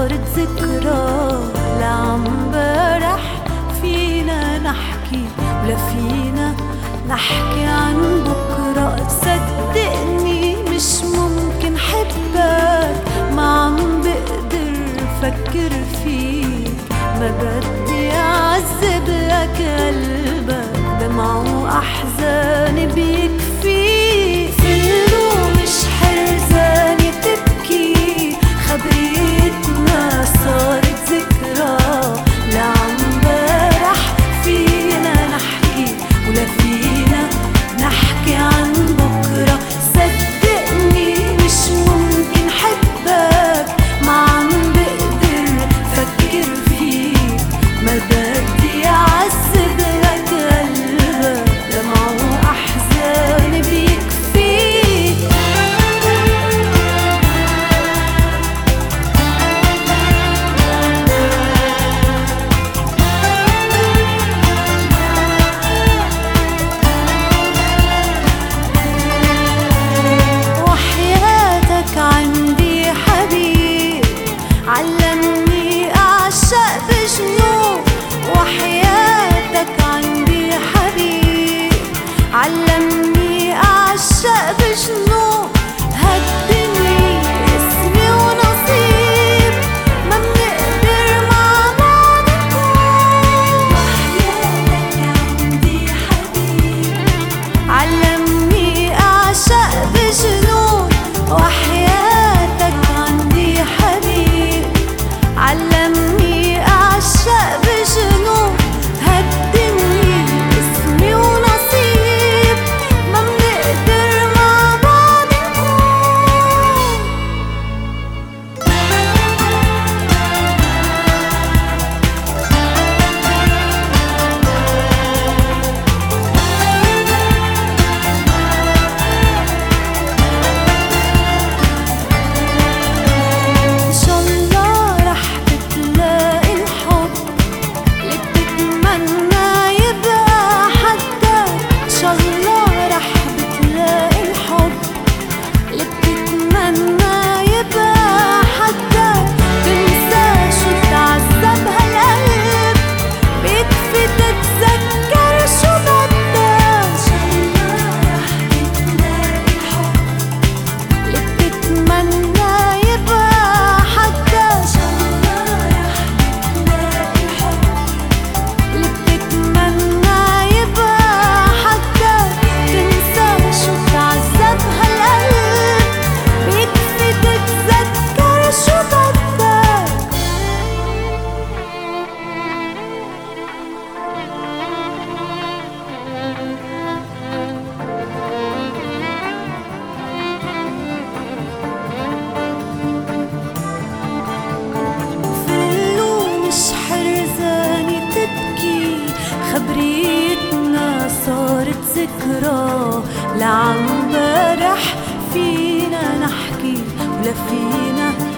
صارت ذكرى لعم برح فينا نحكي ولا فينا نحكي عن بكرة. صدقني مش ممكن حبك ما عم بقدر فكر فيك. ما بدي أعذب لك قلبك دمعه أحزاني بيكفي 这 خبريتنا صارت ذكرى. لعم برح فينا نحكي ولا فينا